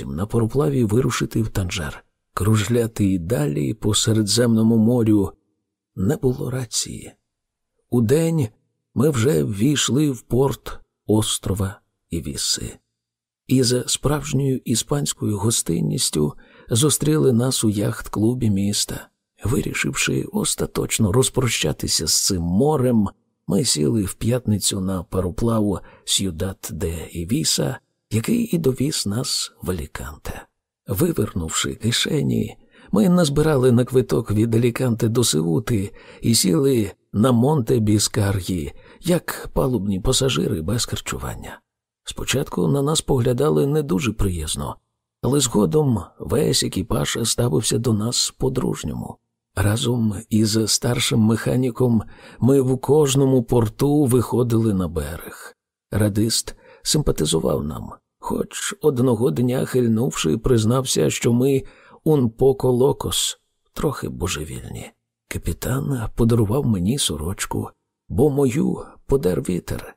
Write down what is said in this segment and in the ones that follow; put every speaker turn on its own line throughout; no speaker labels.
потім на пароплаві вирушити в Танжер. Кружляти і далі по Середземному морю не було рації. Удень ми вже ввійшли в порт острова Івіси. І за справжньою іспанською гостинністю зустріли нас у яхт-клубі міста. Вирішивши остаточно розпрощатися з цим морем, ми сіли в п'ятницю на пароплаву Сюдат де Івіса, який і довіз нас в Аліканте. Вивернувши кишені, ми назбирали на квиток від Аліканте до Сеути і сіли на Монте Біскаргі, як палубні пасажири без харчування. Спочатку на нас поглядали не дуже приязно, але згодом весь екіпаж ставився до нас по-дружньому. Разом із старшим механіком ми в кожному порту виходили на берег. Радист симпатизував нам, хоч одного дня хильнувши, признався, що ми locos, трохи божевільні. Капітан подарував мені сорочку, бо мою подер вітер.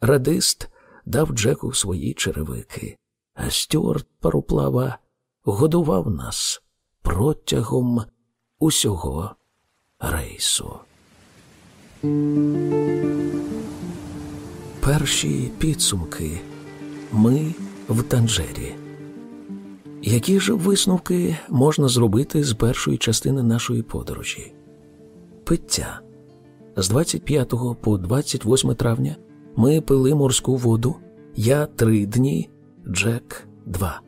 Радист дав Джеку свої черевики, а Стюарт пароплава годував нас протягом усього рейсу. Перші підсумки ми в Танжері. Які ж висновки можна зробити з першої частини нашої подорожі? Пиття. З 25 по 28 травня ми пили морську воду, я три дні, Джек два.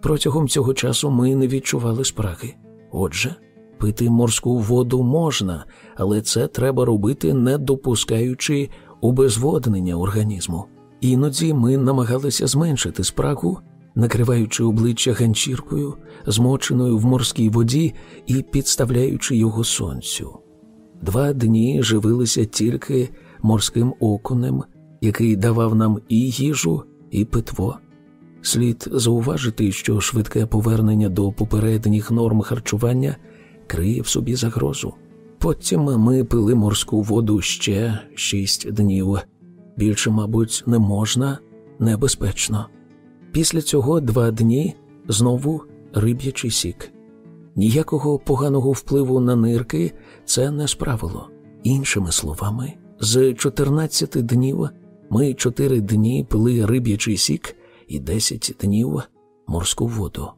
Протягом цього часу ми не відчували спраги. Отже, пити морську воду можна, але це треба робити, не допускаючи обезводнення організму. Іноді ми намагалися зменшити спрагу, накриваючи обличчя ганчіркою, змоченою в морській воді і підставляючи його сонцю. Два дні живилися тільки морським окунем, який давав нам і їжу, і питво. Слід зауважити, що швидке повернення до попередніх норм харчування криє в собі загрозу. Потім ми пили морську воду ще шість днів. Більше, мабуть, не можна, небезпечно. Після цього два дні знову риб'ячий сік. Ніякого поганого впливу на нирки це не справило. Іншими словами, з 14 днів ми 4 дні пили риб'ячий сік і 10 днів морську воду.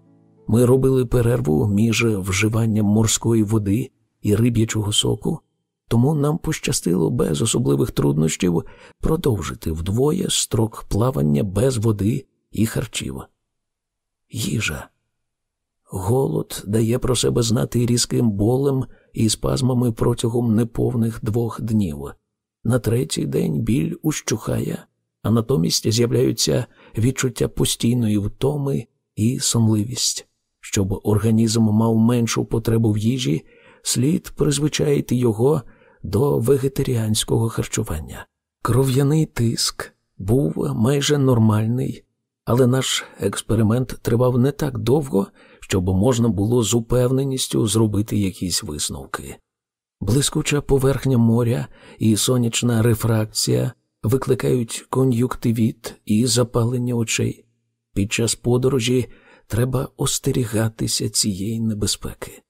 Ми робили перерву між вживанням морської води і риб'ячого соку, тому нам пощастило без особливих труднощів продовжити вдвоє строк плавання без води і харчів. Їжа. Голод дає про себе знати різким болем і спазмами протягом неповних двох днів. На третій день біль ущухає, а натомість з'являються відчуття постійної втоми і сонливість. Щоб організм мав меншу потребу в їжі, слід призвичаїти його до вегетаріанського харчування. Кров'яний тиск був майже нормальний, але наш експеримент тривав не так довго, щоб можна було з упевненістю зробити якісь висновки. Блискуча поверхня моря і сонячна рефракція викликають кон'юктивіт і запалення очей. Під час подорожі треба остерігатися цієї небезпеки.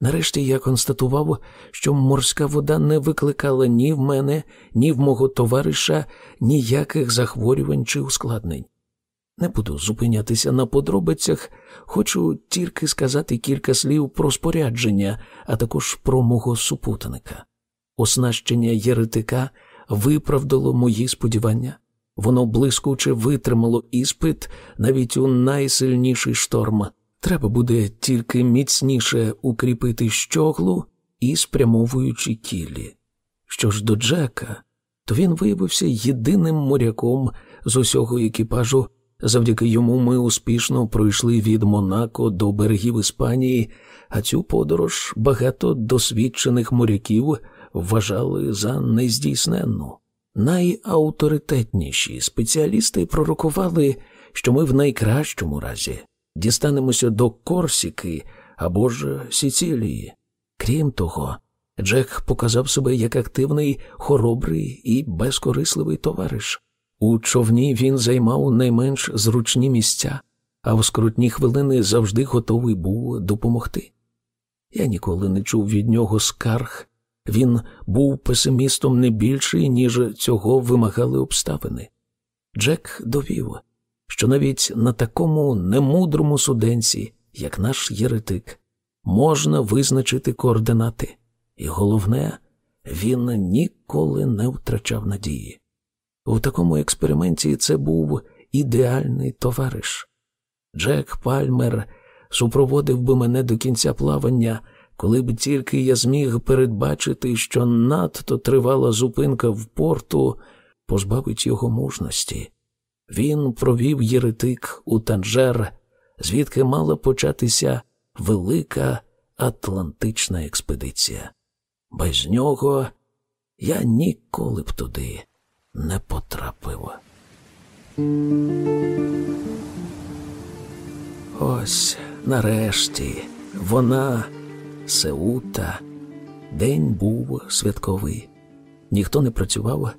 Нарешті я констатував, що морська вода не викликала ні в мене, ні в мого товариша ніяких захворювань чи ускладнень. Не буду зупинятися на подробицях, хочу тільки сказати кілька слів про спорядження, а також про мого супутника. Оснащення єретика виправдало мої сподівання. Воно блискуче витримало іспит навіть у найсильніший шторм. Треба буде тільки міцніше укріпити щоглу і спрямовуючи кілі. Що ж до Джека, то він виявився єдиним моряком з усього екіпажу. Завдяки йому ми успішно пройшли від Монако до берегів Іспанії, а цю подорож багато досвідчених моряків вважали за нездійсненну. Найавторитетніші спеціалісти пророкували, що ми в найкращому разі дістанемося до Корсіки або ж Сіцилії. Крім того, Джек показав себе як активний, хоробрий і безкорисливий товариш. У човні він займав найменш зручні місця, а в скрутні хвилини завжди готовий був допомогти. Я ніколи не чув від нього скарг. Він був песимістом не більший, ніж цього вимагали обставини. Джек довів, що навіть на такому немудрому суденці, як наш єретик, можна визначити координати, і головне, він ніколи не втрачав надії. У такому експерименті це був ідеальний товариш. Джек Пальмер супроводив би мене до кінця плавання, коли б тільки я зміг передбачити, що надто тривала зупинка в порту позбавить його мужності. Він провів єретик у Танжер, звідки мала початися велика Атлантична експедиція. Без нього я ніколи б туди не потрапив. Ось нарешті вона, Сеута, день був святковий. Ніхто не працював,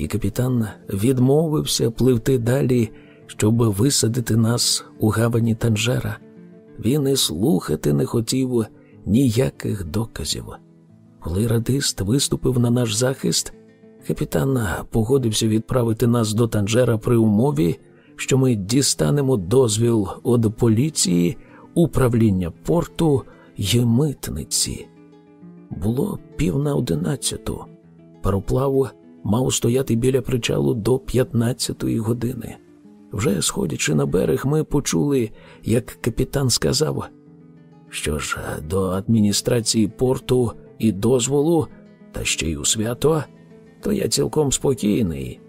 і капітан відмовився пливти далі, щоб висадити нас у гавані Танжера. Він і слухати не хотів ніяких доказів. Коли радист виступив на наш захист, капітан погодився відправити нас до Танжера при умові, що ми дістанемо дозвіл від поліції, управління порту й митниці. Було пів на одинадцяту. Пароплав мав стояти біля причалу до п'ятнадцятої години. Вже сходячи на берег, ми почули, як капітан сказав, що ж до адміністрації порту і дозволу, та ще й у свято, то я цілком спокійний.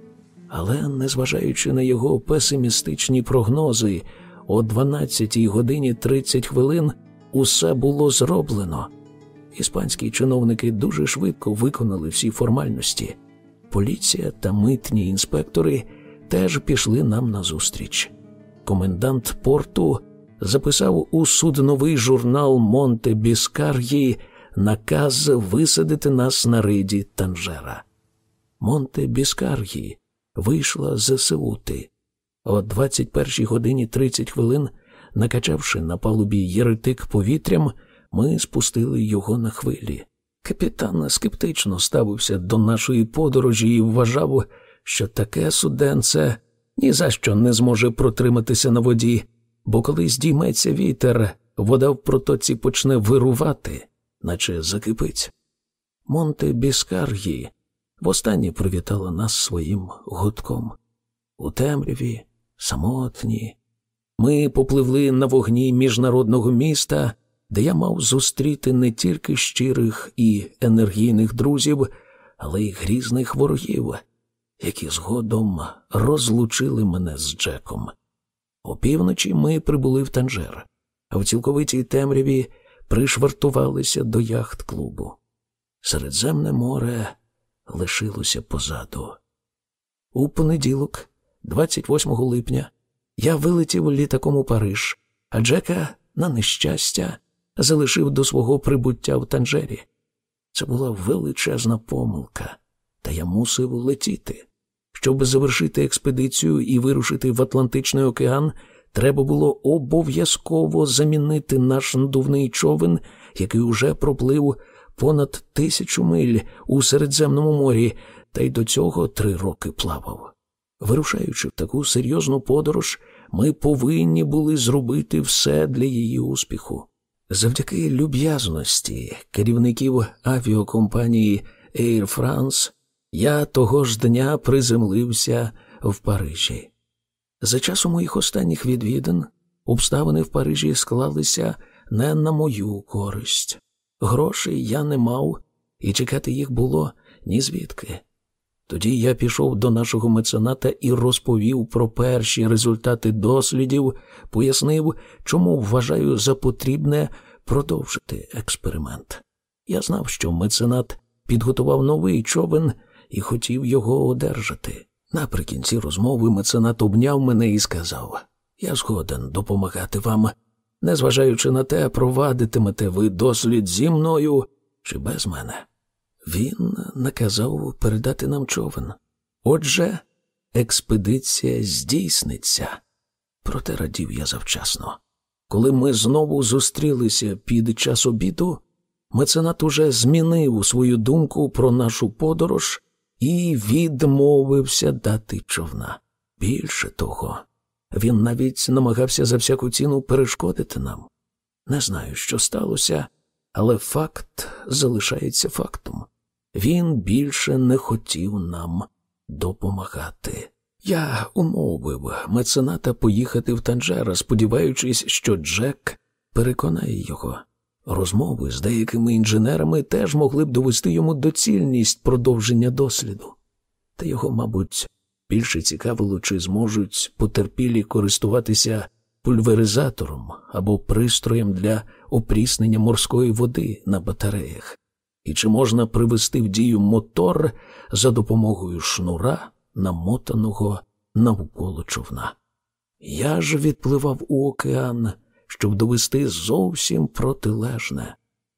Але, незважаючи на його песимістичні прогнози, о 12 годині 30 хвилин усе було зроблено. Іспанські чиновники дуже швидко виконали всі формальності. Поліція та митні інспектори теж пішли нам назустріч. Комендант порту записав у судновий журнал Монте Біскар'ї наказ висадити нас на риді Танжера. Монте Біскар'ї вийшла з Сеути. О 21 годині 30 хвилин, накачавши на палубі єретик повітрям, ми спустили його на хвилі. Капітан скептично ставився до нашої подорожі і вважав, що таке суденце ні за що не зможе протриматися на воді, бо коли здійметься вітер, вода в протоці почне вирувати, наче закипить. Монте Біскаргі востаннє привітала нас своїм гудком. У темряві, самотні. Ми попливли на вогні міжнародного міста, де я мав зустріти не тільки щирих і енергійних друзів, але й грізних ворогів, які згодом розлучили мене з Джеком. Опівночі ми прибули в Танжер, а в цілковитій темряві пришвартувалися до яхт клубу. Середземне море лишилося позаду. У понеділок, 28 липня, я вилетів літаком у Париж, а Джека, на нещастя, залишив до свого прибуття в Танжері. Це була величезна помилка, та я мусив летіти. Щоб завершити експедицію і вирушити в Атлантичний океан, треба було обов'язково замінити наш надувний човен, який уже проплив понад тисячу миль у Середземному морі, та й до цього три роки плавав. Вирушаючи в таку серйозну подорож, ми повинні були зробити все для її успіху. Завдяки люб'язності керівників авіакомпанії Air France я того ж дня приземлився в Парижі. За часом моїх останніх відвідин обставини в Парижі склалися не на мою користь. Грошей я не мав, і чекати їх було ні звідки. Тоді я пішов до нашого мецената і розповів про перші результати дослідів, пояснив, чому вважаю за потрібне продовжити експеримент. Я знав, що меценат підготував новий човен і хотів його одержати. Наприкінці розмови меценат обняв мене і сказав: Я згоден допомагати вам, незважаючи на те, провадитимете ви дослід зі мною чи без мене. Він наказав передати нам човен. Отже, експедиція здійсниться. Проте радів я завчасно. Коли ми знову зустрілися під час обіду, меценат уже змінив свою думку про нашу подорож і відмовився дати човна. Більше того, він навіть намагався за всяку ціну перешкодити нам. Не знаю, що сталося, але факт залишається фактом. Він більше не хотів нам допомагати. Я умовив мецената поїхати в Танжера, сподіваючись, що Джек переконає його. Розмови з деякими інженерами теж могли б довести йому доцільність продовження досліду. Та його, мабуть, більше цікавило, чи зможуть потерпілі користуватися пульверизатором або пристроєм для опріснення морської води на батареях, і чи можна привести в дію мотор за допомогою шнура, намотаного навколо човна. Я ж відпливав у океан, щоб довести зовсім протилежне,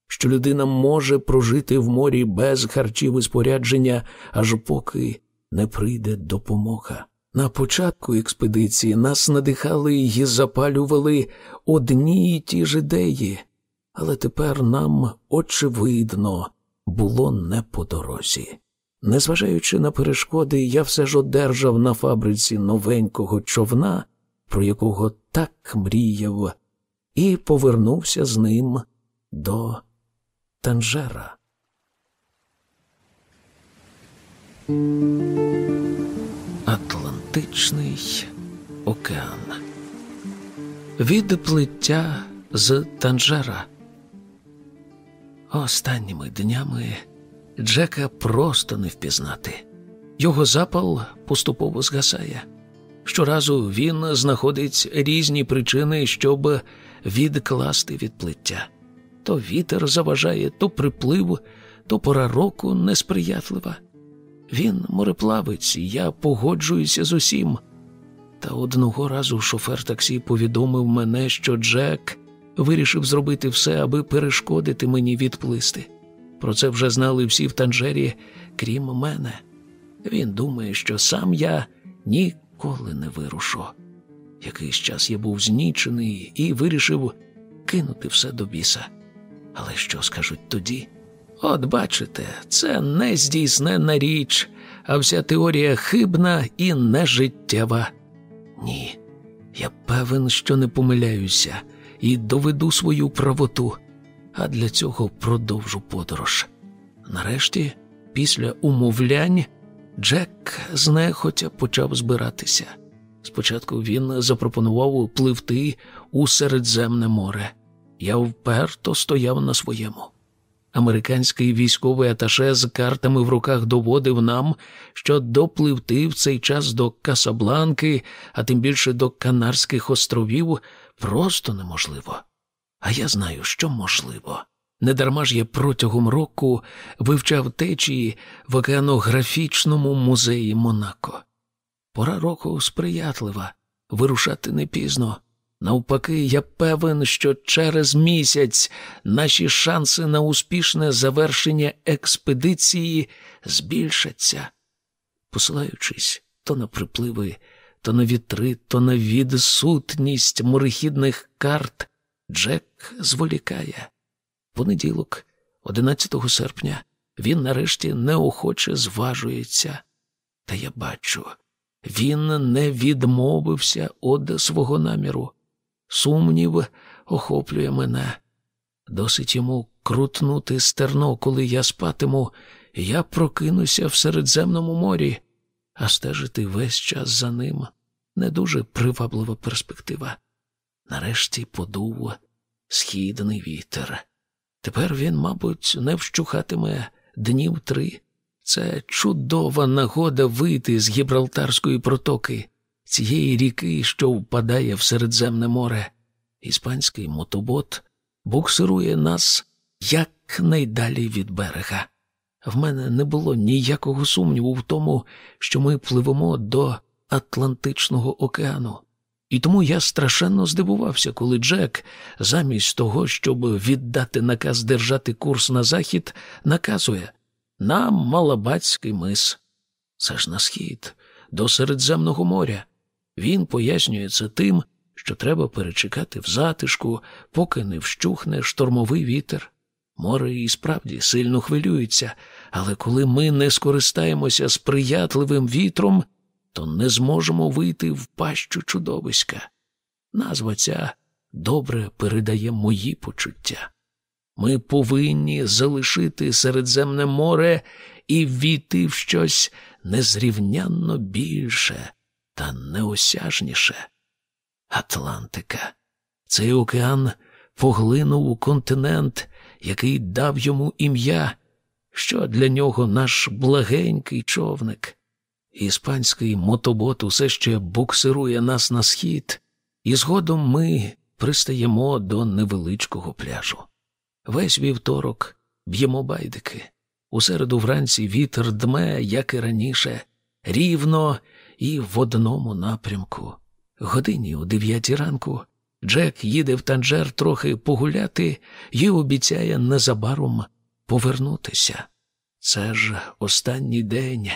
що людина може прожити в морі без харчів і спорядження, аж поки не прийде допомога. На початку експедиції нас надихали і запалювали одні й ті ж ідеї, але тепер нам, очевидно, було не по дорозі. Незважаючи на перешкоди, я все ж одержав на фабриці новенького човна, про якого так мріяв, і повернувся з ним до Танжера. Атлантичний океан. Відплиття з Танжера. Останніми днями Джека просто не впізнати. Його запал поступово згасає. Щоразу він знаходить різні причини, щоб відкласти відплиття. То вітер заважає, то приплив, то пора року несприятлива. Він мореплавець, я погоджуюся з усім. Та одного разу шофер таксі повідомив мене, що Джек вирішив зробити все, аби перешкодити мені відплисти. Про це вже знали всі в Танжері, крім мене. Він думає, що сам я ніколи не вирушу. Якийсь час я був знічений і вирішив кинути все до біса. Але що скажуть тоді? От бачите, це не здійснена річ, а вся теорія хибна і нежиттєва. Ні, я певен, що не помиляюся і доведу свою правоту, а для цього продовжу подорож. Нарешті, після умовлянь, Джек знехотя почав збиратися. Спочатку він запропонував пливти у Середземне море. Я вперто стояв на своєму. Американський військовий аташе з картами в руках доводив нам, що допливти в цей час до Касабланки, а тим більше до Канарських островів, просто неможливо. А я знаю, що можливо. Недарма ж я протягом року вивчав течії в океанографічному музеї Монако. Пора року сприятлива, вирушати не пізно. Навпаки, я певен, що через місяць наші шанси на успішне завершення експедиції збільшаться, посилаючись то на припливи, то на вітри, то на відсутність морехідних карт, Джек зволікає. Понеділок, 11 серпня, він нарешті неохоче зважується. Та я бачу, він не відмовився від свого наміру. Сумнів охоплює мене. Досить йому крутнути стерно, коли я спатиму, я прокинуся в Середземному морі, а стежити весь час за ним не дуже приваблива перспектива. Нарешті подув східний вітер. Тепер він, мабуть, не вщухатиме днів три. Це чудова нагода вийти з Гібралтарської протоки цієї ріки, що впадає в Середземне море. Іспанський мотобот буксирує нас якнайдалі від берега. В мене не було ніякого сумніву в тому, що ми пливемо до Атлантичного океану. І тому я страшенно здивувався, коли Джек, замість того, щоб віддати наказ держати курс на захід, наказує нам Малабацький мис. Це ж на схід, до Середземного моря. Він пояснює це тим, що треба перечекати в затишку, поки не вщухне штормовий вітер. Море і справді сильно хвилюється, але коли ми не скористаємося сприятливим вітром, то не зможемо вийти в пащу чудовиська. Назва ця добре передає мої почуття. Ми повинні залишити Середземне море і війти в щось незрівнянно більше та неосяжніше. Атлантика. Цей океан поглинув у континент, який дав йому ім'я, що для нього наш благенький човник. Іспанський мотобот усе ще буксирує нас на схід, і згодом ми пристаємо до невеличкого пляжу. Весь вівторок б'ємо байдики. У середу вранці вітер дме, як і раніше, рівно і в одному напрямку. Годині о дев'ятій ранку Джек їде в танжер трохи погуляти і обіцяє незабаром повернутися. Це ж останній день.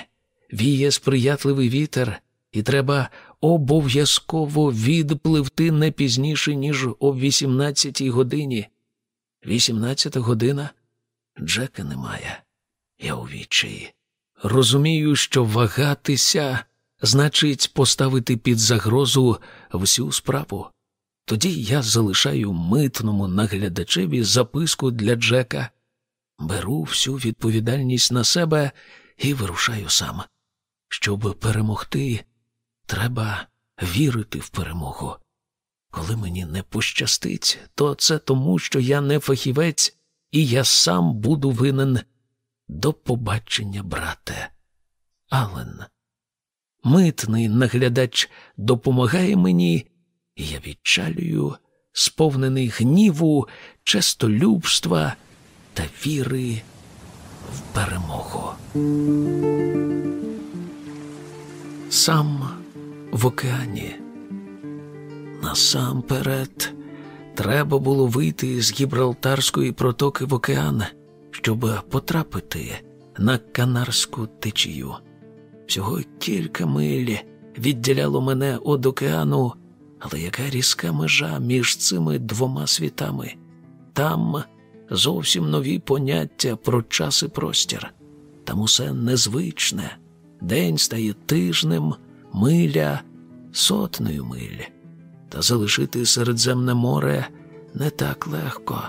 Віє сприятливий вітер, і треба обов'язково відпливти не пізніше, ніж о 18 годині. 18 година Джека немає. Я у відчаї. Розумію, що вагатися значить поставити під загрозу всю справу. Тоді я залишаю митному наглядачеві записку для Джека, беру всю відповідальність на себе і вирушаю сам. Щоб перемогти, треба вірити в перемогу. Коли мені не пощастить, то це тому, що я не фахівець, і я сам буду винен. До побачення, брате. Ален. Митний наглядач допомагає мені, і я відчалюю, сповнений гніву, честолюбства та віри в перемогу. Сам в океані. Насамперед треба було вийти з Гібралтарської протоки в океан, щоб потрапити на канарську течію. Всього кілька миль відділяло мене від океану, але яка різка межа між цими двома світами? Там зовсім нові поняття про час і простір. Там усе незвичне. День стає тижнем, миля, сотнею миль. Та залишити Середземне море не так легко.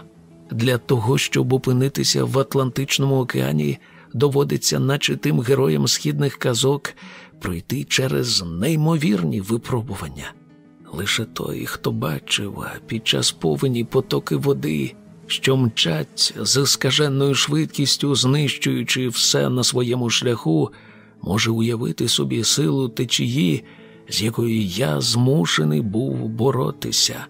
Для того, щоб опинитися в Атлантичному океані, доводиться, наче тим героям східних казок, пройти через неймовірні випробування. Лише той, хто бачив під час повені потоки води, що мчать з скаженною швидкістю, знищуючи все на своєму шляху, може уявити собі силу течії, з якою я змушений був боротися.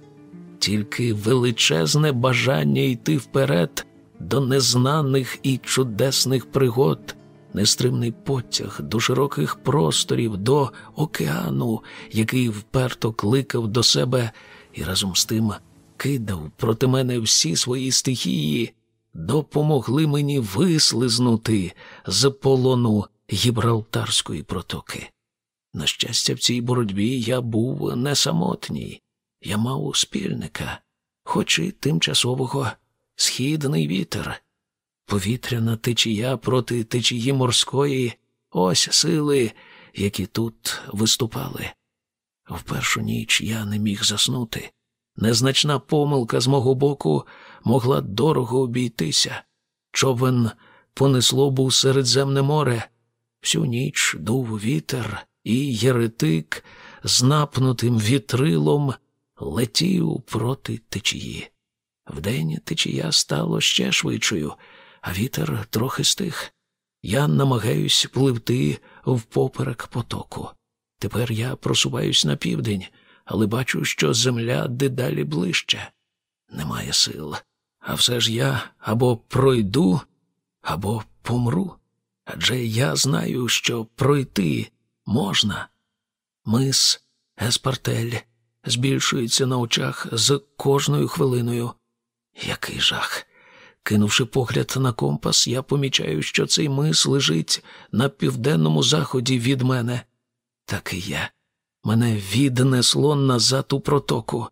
Тільки величезне бажання йти вперед до незнаних і чудесних пригод, нестримний потяг до широких просторів, до океану, який вперто кликав до себе і разом з тим кидав проти мене всі свої стихії, допомогли мені вислизнути з полону Гібралтарської протоки. На щастя, в цій боротьбі я був не самотній, я мав спільника, хоч і тимчасового східний вітер, повітряна течія проти течії морської, ось сили, які тут виступали. В першу ніч я не міг заснути. Незначна помилка з мого боку могла дорого обійтися. Човен понесло був Середземне море. Всю ніч дув вітер, і єретик з напнутим вітрилом летів проти течії. Вдень течія стало ще швидшою, а вітер трохи стих. Я намагаюсь пливти впоперек потоку. Тепер я просуваюсь на південь, але бачу, що земля дедалі ближче. Немає сил. А все ж я або пройду, або помру. Адже я знаю, що пройти можна. Мис Еспартель збільшується на очах з кожною хвилиною. Який жах. Кинувши погляд на компас, я помічаю, що цей мис лежить на південному заході від мене. Так і є. Мене віднесло назад у протоку.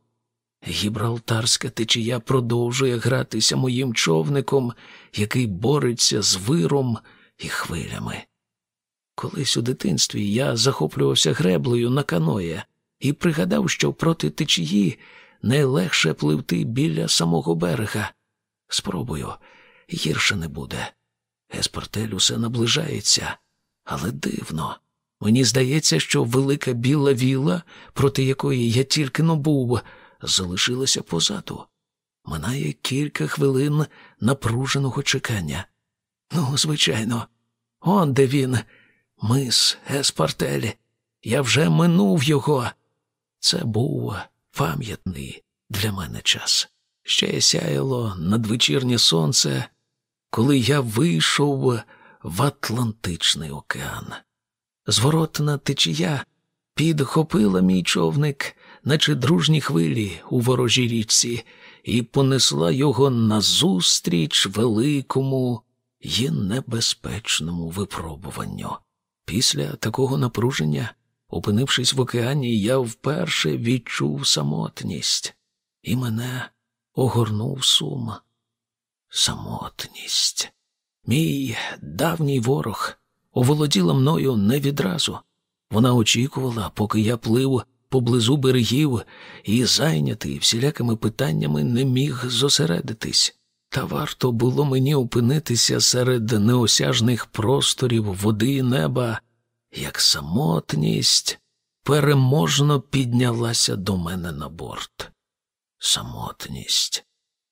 Гібралтарська течія продовжує гратися моїм човником, який бореться з виром і хвилями. Колись у дитинстві я захоплювався греблею на каноє і пригадав, що проти течії найлегше пливти біля самого берега. Спробую, гірше не буде. Еспортель усе наближається, але дивно. Мені здається, що велика біла віла, проти якої я тільки но був, залишилася позаду. Минає кілька хвилин напруженого чекання. Ну, звичайно, он де він, мис Еспартель. Я вже минув його. Це був пам'ятний для мене час. Ще сяяло надвечірнє сонце, коли я вийшов в Атлантичний океан. Зворотна течія підхопила мій човник, наче дружні хвилі у ворожій річці, і понесла його назустріч великому і небезпечному випробуванню. Після такого напруження, опинившись в океані, я вперше відчув самотність, і мене огорнув сум. Самотність. Мій давній ворог оволоділа мною не відразу. Вона очікувала, поки я плив поблизу берегів і, зайнятий всілякими питаннями, не міг зосередитись. Та варто було мені опинитися серед неосяжних просторів води і неба, як самотність переможно піднялася до мене на борт. Самотність.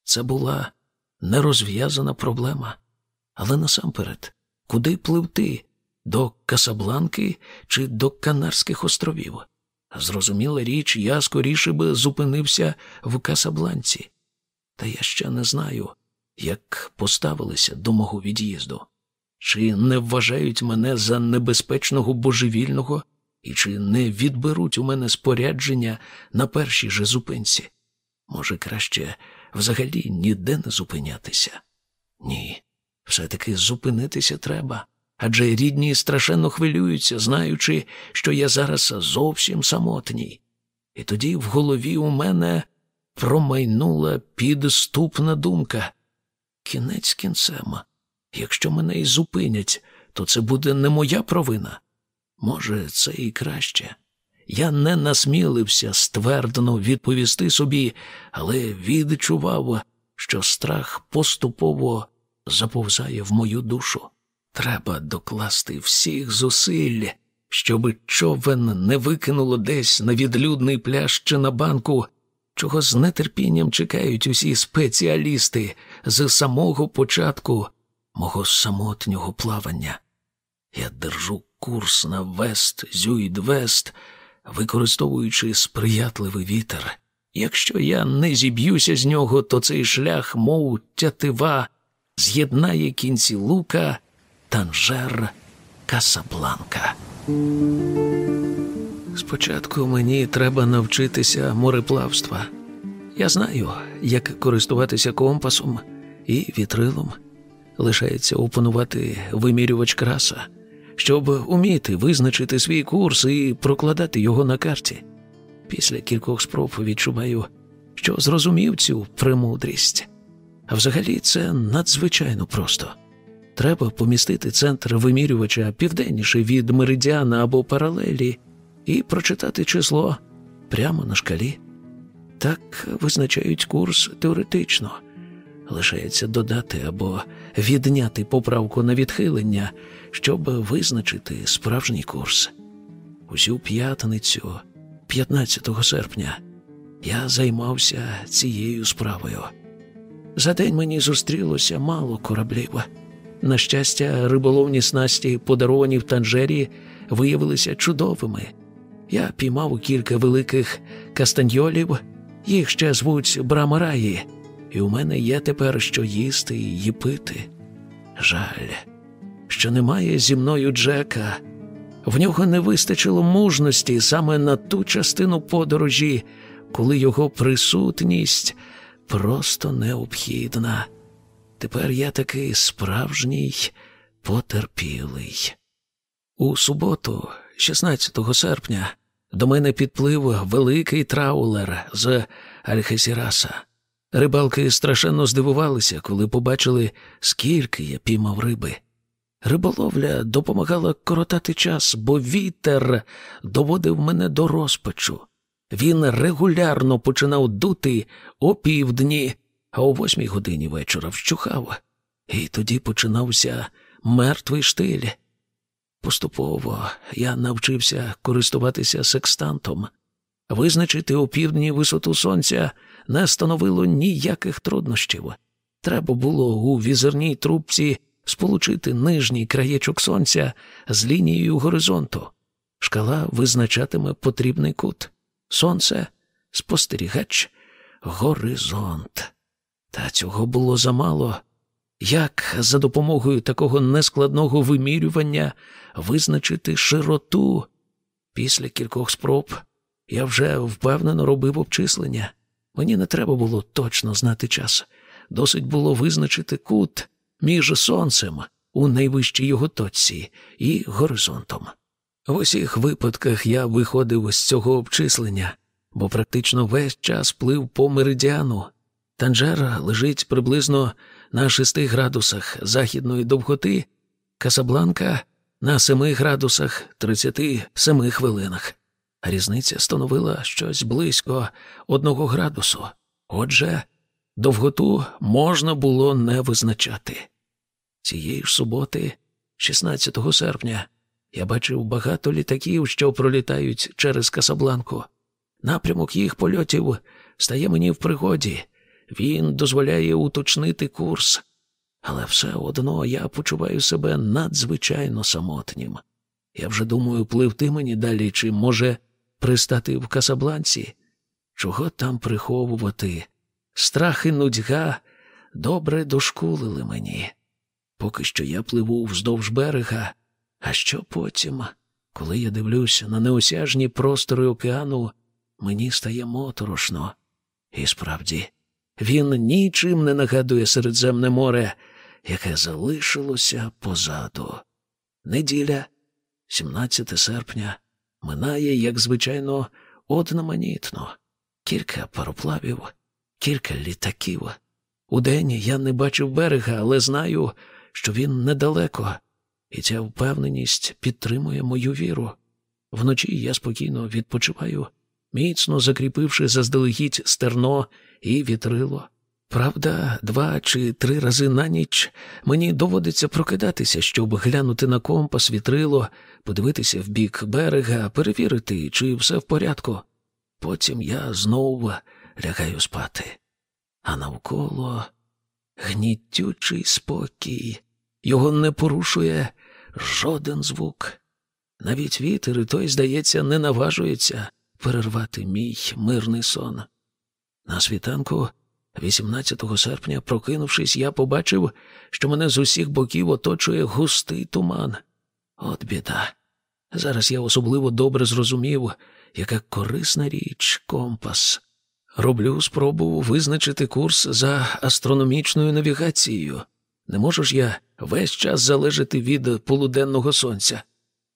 Це була нерозв'язана проблема. Але насамперед, куди пливти? До Касабланки чи до Канарських островів? Зрозуміла річ, я скоріше би зупинився в Касабланці. Та я ще не знаю, як поставилися до мого від'їзду. Чи не вважають мене за небезпечного божевільного і чи не відберуть у мене спорядження на першій же зупинці? Може, краще взагалі ніде не зупинятися? Ні, все-таки зупинитися треба. Адже рідні страшенно хвилюються, знаючи, що я зараз зовсім самотній. І тоді в голові у мене промайнула підступна думка. Кінець кінцем. Якщо мене і зупинять, то це буде не моя провина. Може, це і краще. Я не насмілився ствердно відповісти собі, але відчував, що страх поступово заповзає в мою душу. Треба докласти всіх зусиль, щоби човен не викинуло десь на відлюдний пляж чи на банку, чого з нетерпінням чекають усі спеціалісти з самого початку мого самотнього плавання. Я держу курс на вест, зюйд-вест, використовуючи сприятливий вітер. Якщо я не зіб'юся з нього, то цей шлях, мов тятива, з'єднає кінці лука, Танжер, Касабланка. Спочатку мені треба навчитися мореплавства. Я знаю, як користуватися компасом і вітрилом. Лишається опанувати вимірювач краса, щоб уміти визначити свій курс і прокладати його на карті. Після кількох спроб відчуваю, що зрозумів цю премудрість. А взагалі це надзвичайно просто. Треба помістити центр вимірювача південніше від меридіана або паралелі і прочитати число прямо на шкалі. Так визначають курс теоретично. Лишається додати або відняти поправку на відхилення, щоб визначити справжній курс. Усю п'ятницю, 15 серпня, я займався цією справою. За день мені зустрілося мало кораблів. На щастя, риболовні снасті, подаровані в Танжері, виявилися чудовими. Я піймав кілька великих кастаньйолів, їх ще звуть брамараї, і у мене є тепер що їсти і пити. Жаль, що немає зі мною Джека. В нього не вистачило мужності саме на ту частину подорожі, коли його присутність просто необхідна. Тепер я такий справжній потерпілий. У суботу, 16 серпня, до мене підплив великий траулер з Альхесіраса. Рибалки страшенно здивувалися, коли побачили, скільки я піймав риби. Риболовля допомагала коротати час, бо вітер доводив мене до розпачу. Він регулярно починав дути о півдні, а о восьмій годині вечора вщухав, і тоді починався мертвий штиль. Поступово я навчився користуватися секстантом. Визначити у півдні висоту сонця не становило ніяких труднощів. Треба було у візерній трубці сполучити нижній краєчок сонця з лінією горизонту. Шкала визначатиме потрібний кут. Сонце, спостерігач, горизонт. Та цього було замало. Як за допомогою такого нескладного вимірювання визначити широту? Після кількох спроб я вже впевнено робив обчислення. Мені не треба було точно знати час. Досить було визначити кут між сонцем у найвищій його точці і горизонтом. В усіх випадках я виходив з цього обчислення, бо практично весь час плив по меридіану. Танжер лежить приблизно на 6 градусах західної довготи, Касабланка на 7 градусах 37 хвилинах. Різниця становила щось близько одного градусу. Отже, довготу можна було не визначати. Цієї ж суботи, 16 серпня, я бачив багато літаків, що пролітають через Касабланку. Напрямок їх польотів стає мені в пригоді. Він дозволяє уточнити курс, але все одно я почуваю себе надзвичайно самотнім. Я вже думаю, пливти мені далі, чи може пристати в Касабланці? Чого там приховувати? Страх і нудьга добре дошкулили мені. Поки що я пливу вздовж берега, а що потім, коли я дивлюся на неосяжні простори океану, мені стає моторошно. І справді, він нічим не нагадує Середземне море, яке залишилося позаду. Неділя, 17 серпня, минає, як звичайно, одноманітно. Кілька пароплавів, кілька літаків. Удень я не бачив берега, але знаю, що він недалеко, і ця впевненість підтримує мою віру. Вночі я спокійно відпочиваю, міцно закріпивши заздалегідь стерно і вітрило. Правда, два чи три рази на ніч мені доводиться прокидатися, щоб глянути на компас, вітрило, подивитися в бік берега, перевірити, чи все в порядку. Потім я знову лягаю спати. А навколо гнітючий спокій, його не порушує жоден звук. Навіть вітер і той, здається, не наважується перервати мій мирний сон. На світанку, 18 серпня, прокинувшись, я побачив, що мене з усіх боків оточує густий туман. От біда. Зараз я особливо добре зрозумів, яка корисна річ компас. Роблю спробу визначити курс за астрономічною навігацією. Не можу ж я весь час залежати від полуденного сонця.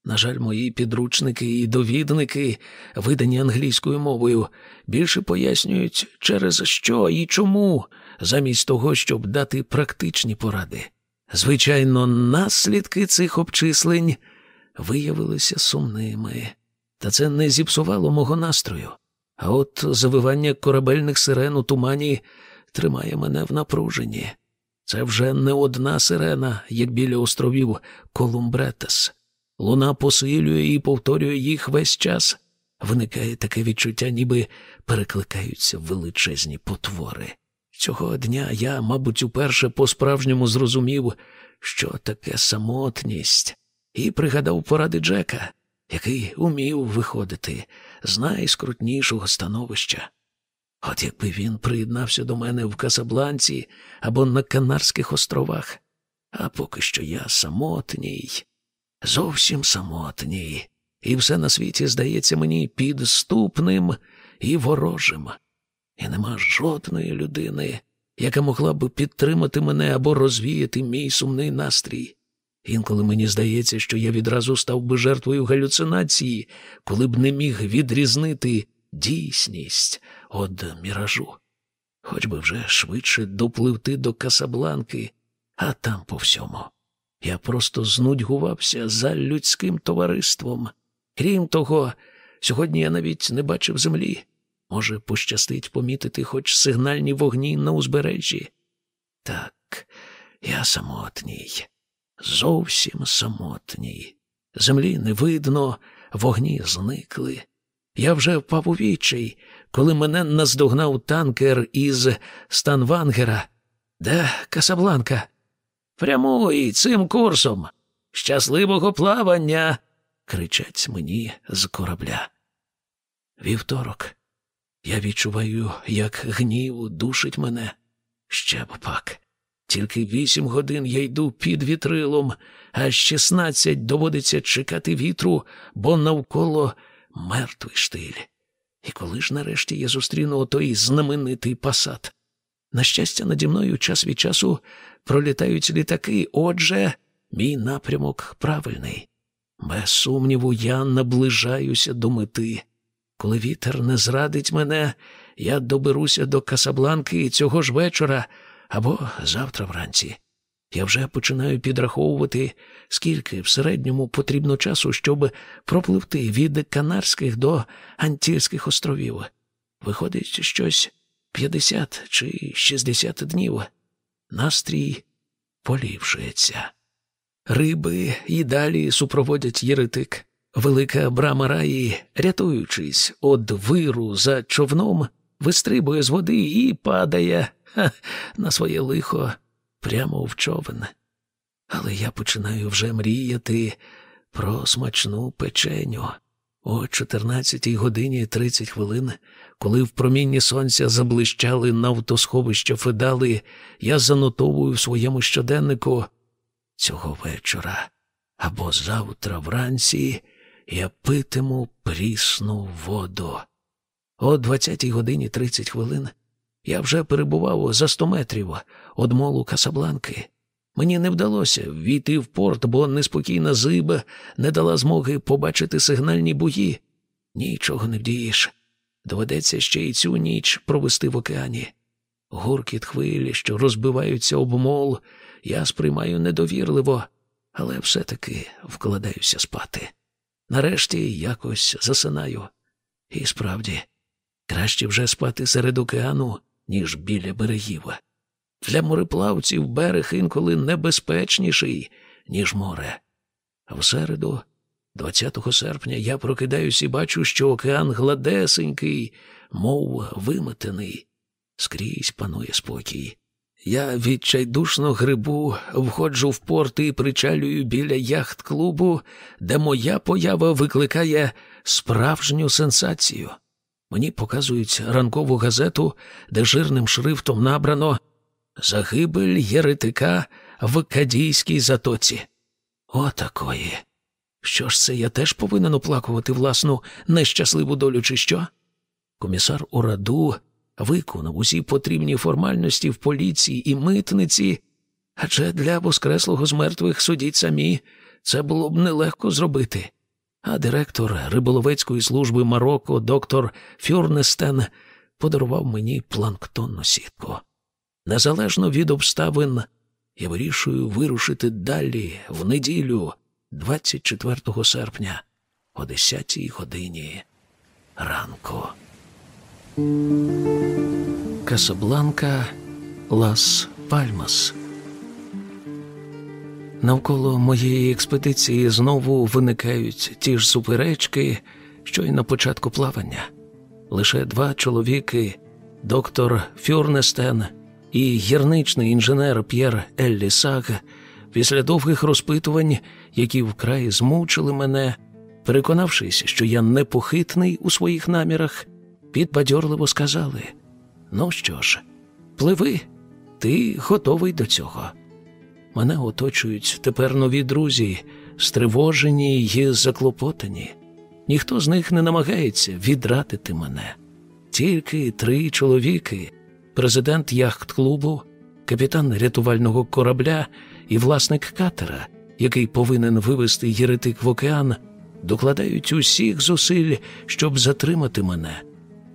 На жаль, мої підручники і довідники, видані англійською мовою, більше пояснюють, через що і чому, замість того, щоб дати практичні поради. Звичайно, наслідки цих обчислень виявилися сумними, та це не зіпсувало мого настрою. А от завивання корабельних сирен у тумані тримає мене в напруженні. Це вже не одна сирена, як біля островів Колумбретес. Луна посилює і повторює їх весь час. Виникає таке відчуття, ніби перекликаються величезні потвори. Цього дня я, мабуть, уперше по-справжньому зрозумів, що таке самотність, і пригадав поради Джека, який умів виходити з найскрутнішого становища. От якби він приєднався до мене в Касабланці або на Канарських островах, а поки що я самотній, зовсім самотній, і все на світі здається мені підступним і ворожим, і нема жодної людини, яка могла б підтримати мене або розвіяти мій сумний настрій. Інколи мені здається, що я відразу став би жертвою галюцинації, коли б не міг відрізнити дійсність від міражу. Хоч би вже швидше допливти до Касабланки, а там по всьому. Я просто знудьгувався за людським товариством. Крім того, сьогодні я навіть не бачив землі. Може, пощастить помітити хоч сигнальні вогні на узбережжі. Так, я самотній, зовсім самотній. Землі не видно, вогні зникли. Я вже впав у відчай, коли мене наздогнав танкер із Станвангера. Де Касабланка? Прямуй цим курсом. Щасливого плавання. кричать мені з корабля. Вівторок. Я відчуваю, як гнів душить мене. Ще б пак. Тільки вісім годин я йду під вітрилом, а шістнадцять доводиться чекати вітру, бо навколо мертвий штиль. І коли ж нарешті я зустріну отой знаменитий пасад? На щастя, наді мною час від часу пролітають літаки, отже, мій напрямок правильний. Без сумніву, я наближаюся до мети. Коли вітер не зрадить мене, я доберуся до Касабланки цього ж вечора або завтра вранці. Я вже починаю підраховувати, скільки в середньому потрібно часу, щоб пропливти від Канарських до Антільських островів. Виходить, щось 50 чи 60 днів. Настрій поліпшується. Риби і далі супроводять єретик. Велика брама раї, рятуючись од виру за човном, вистрибує з води і падає ха, на своє лихо прямо в човен. Але я починаю вже мріяти про смачну печеню. О 14 годині 30 хвилин, коли в промінні сонця заблищали навтосховища федали, я занотовую в своєму щоденнику цього вечора або завтра вранці я питиму прісну воду. О 20 годині 30 хвилин я вже перебував за 100 метрів од молу Касабланки. Мені не вдалося війти в порт, бо неспокійна зиба не дала змоги побачити сигнальні бої. Нічого не вдієш. Доведеться ще й цю ніч провести в океані. Гуркіт хвилі, що розбиваються об мол, я сприймаю недовірливо, але все-таки вкладаюся спати. Нарешті якось засинаю. І справді, краще вже спати серед океану, ніж біля берегів. Для мореплавців берег інколи небезпечніший, ніж море. В середу, 20 серпня, я прокидаюсь і бачу, що океан гладесенький, мов виметений. Скрізь панує спокій. Я відчайдушно грибу, входжу в порт і причалюю біля яхт-клубу, де моя поява викликає справжню сенсацію. Мені показують ранкову газету, де жирним шрифтом набрано Загибель єретика в Кадійській затоці. Отакої. Що ж це я теж повинен оплакувати власну нещасливу долю, чи що? Комісар Ураду виконав усі потрібні формальності в поліції і митниці, адже для воскреслого з мертвих судіть самі це було б нелегко зробити. А директор риболовецької служби Марокко, доктор Фюрнестен, подарував мені планктонну сітку. Незалежно від обставин, я вирішую вирушити далі в неділю, 24 серпня, о 10 годині ранку. Касабланка Лас Пальмас. Навколо моєї експедиції знову виникають ті ж суперечки, що й на початку плавання. Лише два чоловіки, доктор Фюрнестен і гірничний інженер П'єр Еллісаг, після довгих розпитувань, які вкрай змучили мене, переконавшись, що я непохитний у своїх намірах, підбадьорливо сказали: Ну що ж, пливи, ти готовий до цього. Мене оточують тепер нові друзі, стривожені й заклопотані. Ніхто з них не намагається відратити мене. Тільки три чоловіки, президент яхт-клубу, капітан рятувального корабля і власник катера, який повинен вивести єретик в океан, докладають усіх зусиль, щоб затримати мене.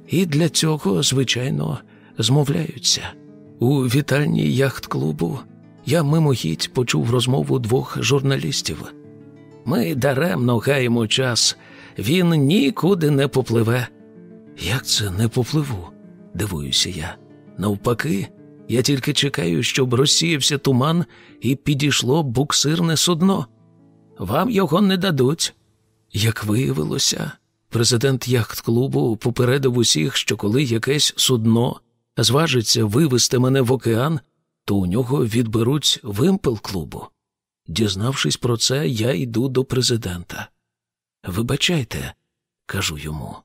І для цього, звичайно, змовляються. У вітальні яхт-клубу я мимохідь почув розмову двох журналістів. Ми даремно гаємо час, він нікуди не попливе. Як це не попливу? дивуюся я. Навпаки, я тільки чекаю, щоб розсіявся туман і підійшло буксирне судно. Вам його не дадуть. Як виявилося, президент яхт-клубу попередив усіх, що коли якесь судно зважиться вивести мене в океан, то у нього відберуть вимпел клубу. Дізнавшись про це, я йду до президента. Вибачайте, кажу йому,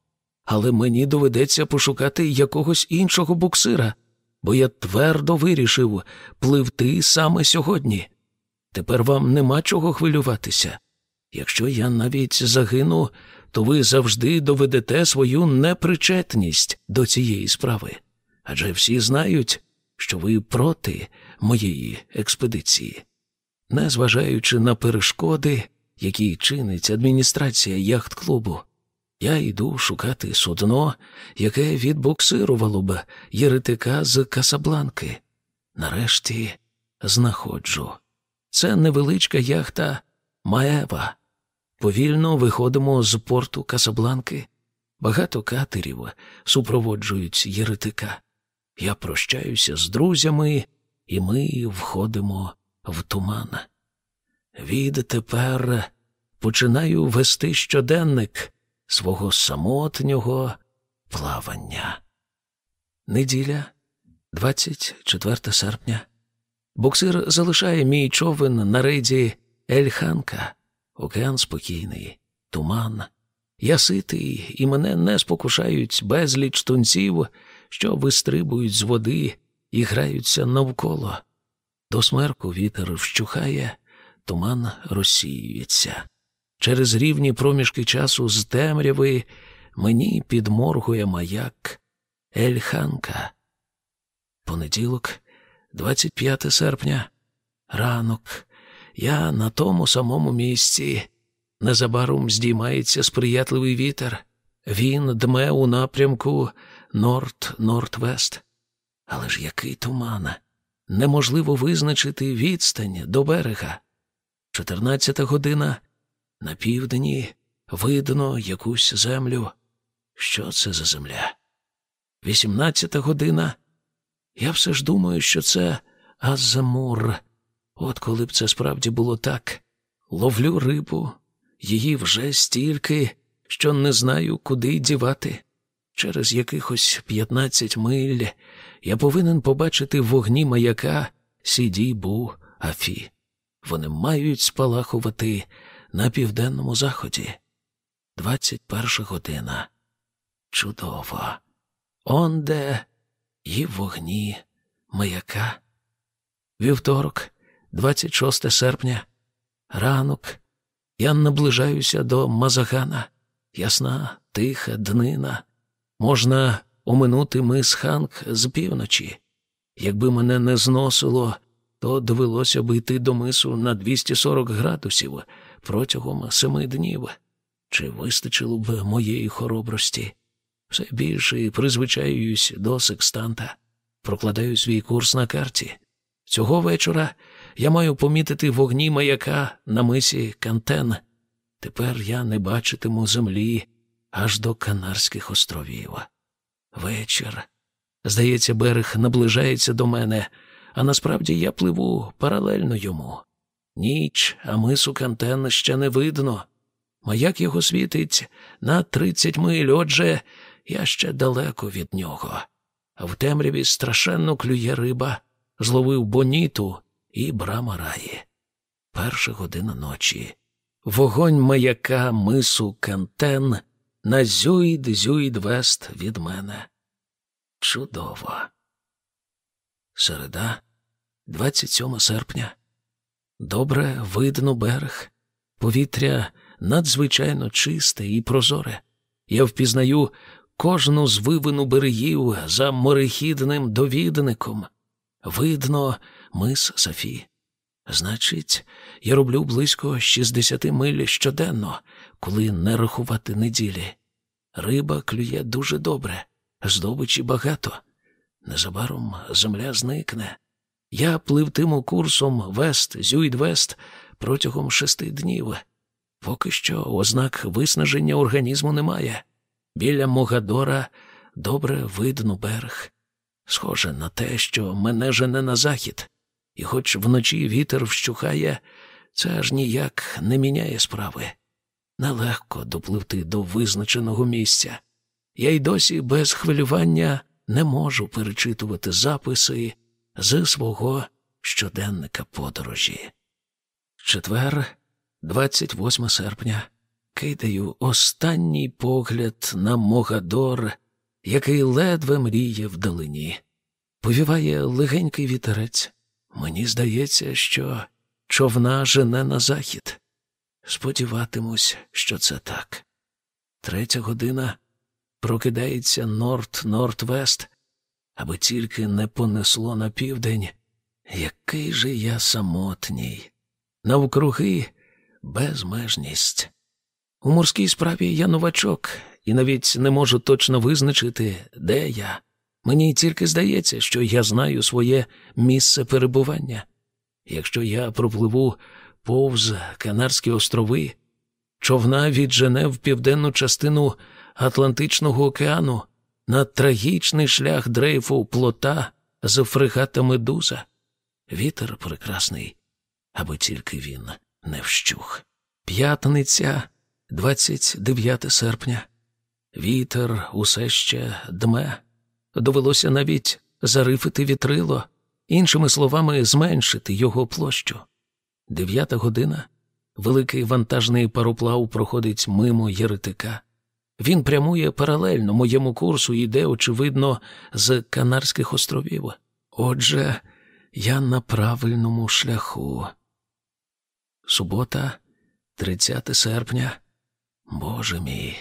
але мені доведеться пошукати якогось іншого буксира, бо я твердо вирішив пливти саме сьогодні. Тепер вам нема чого хвилюватися. Якщо я навіть загину, то ви завжди доведете свою непричетність до цієї справи. Адже всі знають, що ви проти моєї експедиції. Незважаючи на перешкоди, які чинить адміністрація яхт-клубу, я йду шукати судно, яке відбуксирувало б єретика з Касабланки. Нарешті знаходжу. Це невеличка яхта Маева. Повільно виходимо з порту Касабланки. Багато катерів супроводжують єретика. Я прощаюся з друзями, і ми входимо в туман. Відтепер починаю вести щоденник свого самотнього плавання. Неділя, 24 серпня. Буксир залишає мій човен на рейді Ельханка, океан спокійний, туман. Я ситий, і мене не спокушають безліч тунців, що вистрибують з води і граються навколо. До смерку вітер вщухає, туман розсіюється. Через рівні проміжки часу з темряви мені підморгує маяк Ельханка. Понеділок, 25 серпня, ранок. Я на тому самому місці. Незабаром здіймається сприятливий вітер. Він дме у напрямку Норд-Норд-Вест. Але ж який туман! Неможливо визначити відстань до берега. Чотирнадцята година на півдні видно якусь землю. Що це за земля? Вісімнадцята година. Я все ж думаю, що це Азамур. От коли б це справді було так. Ловлю рибу, її вже стільки, що не знаю, куди дівати. Через якихось п'ятнадцять миль я повинен побачити вогні маяка Сіді Бу Афі. Вони мають спалахувати на південному заході. Двадцять перша година. Чудово. Онде і вогні маяка. Вівторок, 26 серпня, ранок. Я наближаюся до Мазагана. Ясна, тиха днина. Можна оминути мис Ханг з півночі. Якби мене не зносило, то довелося б йти до мису на 240 градусів протягом семи днів. Чи вистачило б моєї хоробрості? Все більше призвичаюсь до секстанта, прокладаю свій курс на карті. Цього вечора я маю помітити вогні маяка на мисі Кантен. Тепер я не бачитиму землі аж до Канарських островів. Вечір. Здається, берег наближається до мене, а насправді я пливу паралельно йому. Ніч, а мису Кантен ще не видно. Маяк його світить на тридцять миль, отже, я ще далеко від нього. В темряві страшенно клює риба, зловив боніту і брама раї. Перша година ночі. Вогонь маяка мису Кантен на зюйд зюйд вест від мене. Чудово. Середа, 27 серпня. Добре видно берег. Повітря надзвичайно чисте і прозоре. Я впізнаю кожну звивину берегів за морехідним довідником. Видно мис Софі. Значить, я роблю близько 60 миль щоденно, коли не рахувати неділі. Риба клює дуже добре, здобичі багато. Незабаром земля зникне. Я пливтиму курсом Вест Зюйд-Вест протягом шести днів. Поки що ознак виснаження організму немає. Біля Могадора добре видно берег. Схоже на те, що мене жене на захід, і хоч вночі вітер вщухає, це аж ніяк не міняє справи. Нелегко допливти до визначеного місця. Я й досі без хвилювання не можу перечитувати записи з свого щоденника подорожі. Четвер, 28 серпня, кидаю останній погляд на Могадор, який ледве мріє вдалині. Повіває легенький вітерець. Мені здається, що човна жене на захід. Сподіватимусь, що це так. Третя година прокидається Норд-Норд-Вест, аби тільки не понесло на південь. Який же я самотній, навкруги безмежність. У морській справі я новачок і навіть не можу точно визначити, де я. Мені тільки здається, що я знаю своє місце перебування. Якщо я пропливу повз Канарські острови, човна віджене в південну частину Атлантичного океану на трагічний шлях дрейфу плота з фрегата Медуза. Вітер прекрасний, аби тільки він не вщух. П'ятниця, 29 серпня. Вітер усе ще дме. Довелося навіть зарифити вітрило, іншими словами, зменшити його площу. Дев'ята година. Великий вантажний пароплав проходить мимо єретика. Він прямує паралельно моєму курсу і йде, очевидно, з Канарських островів. Отже, я на правильному шляху. Субота, 30 серпня. Боже мій,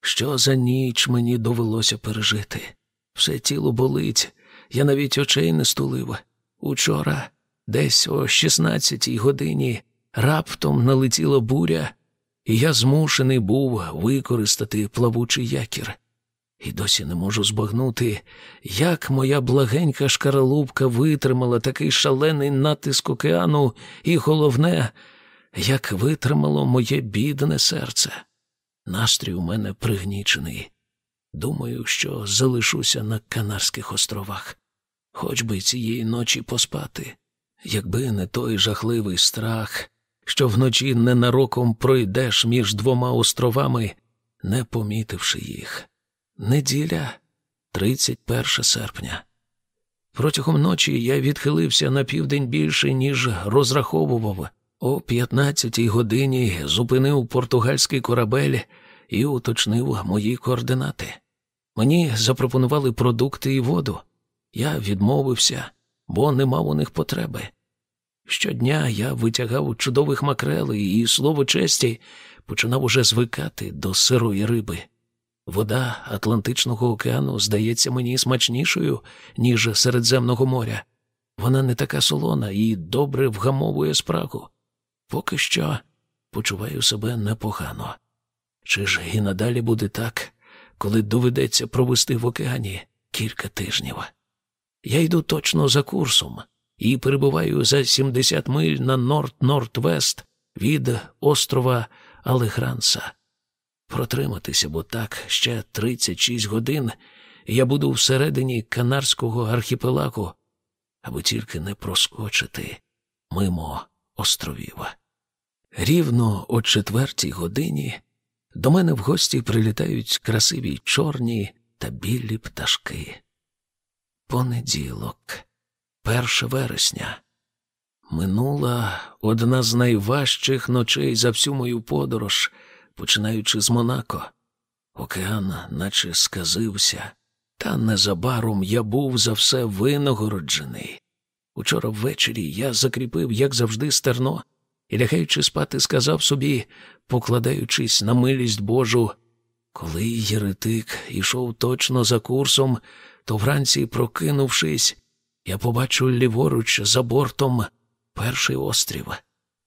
що за ніч мені довелося пережити? Все тіло болить, я навіть очей не стулив. Учора, десь о 16-й годині, раптом налетіла буря, і я змушений був використати плавучий якір. І досі не можу збагнути, як моя благенька шкаралупка витримала такий шалений натиск океану, і головне, як витримало моє бідне серце. Настрій у мене пригнічений. Думаю, що залишуся на Канарських островах, хоч би цієї ночі поспати, якби не той жахливий страх, що вночі ненароком пройдеш між двома островами, не помітивши їх. Неділя, 31 серпня. Протягом ночі я відхилився на південь більше, ніж розраховував. О 15-й годині зупинив португальський корабель і уточнив мої координати. Мені запропонували продукти і воду. Я відмовився, бо не мав у них потреби. Щодня я витягав чудових макрелей і, слово честі, починав уже звикати до сирої риби. Вода Атлантичного океану здається мені смачнішою, ніж Середземного моря. Вона не така солона і добре вгамовує спрагу. Поки що почуваю себе непогано. Чи ж і надалі буде так, коли доведеться провести в океані кілька тижнів? Я йду точно за курсом і перебуваю за 70 миль на норд-норд-вест від острова Алегранса. Протриматися, бо так ще 36 годин я буду всередині Канарського архіпелагу, аби тільки не проскочити мимо островів. Рівно о четвертій годині до мене в гості прилітають красиві чорні та білі пташки. Понеділок, 1 вересня. Минула одна з найважчих ночей за всю мою подорож, починаючи з Монако. Океан наче сказився, та незабаром я був за все винагороджений. Учора ввечері я закріпив, як завжди, стерно, і, лягаючи спати, сказав собі, покладаючись на милість Божу, коли єретик ішов точно за курсом, то вранці, прокинувшись, я побачу ліворуч за бортом перший острів.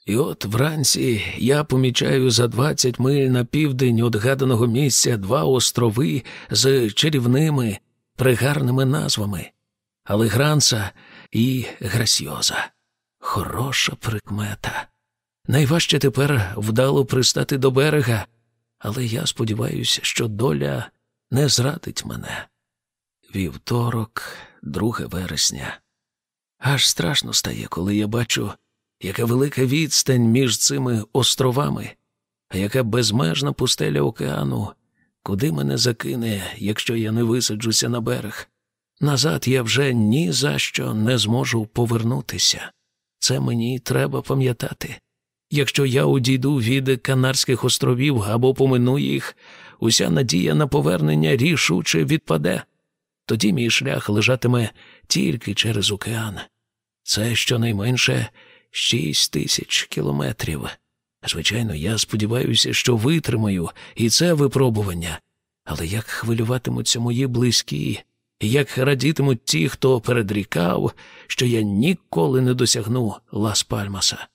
І от вранці я помічаю за двадцять миль на південь від гаданого місця два острови з чарівними, пригарними назвами Алегранса і Грасьйоза. Хороша прикмета. Найважче тепер вдало пристати до берега, але я сподіваюся, що доля не зрадить мене. Вівторок, 2 вересня. Аж страшно стає, коли я бачу, яка велика відстань між цими островами, а яка безмежна пустеля океану, куди мене закине, якщо я не висаджуся на берег. Назад я вже ні за що не зможу повернутися. Це мені треба пам'ятати. Якщо я одійду від Канарських островів або помину їх, уся надія на повернення рішуче відпаде. Тоді мій шлях лежатиме тільки через океан. Це щонайменше шість тисяч кілометрів. Звичайно, я сподіваюся, що витримаю і це випробування. Але як хвилюватимуться мої близькі, як радітимуть ті, хто передрікав, що я ніколи не досягну Лас Пальмаса.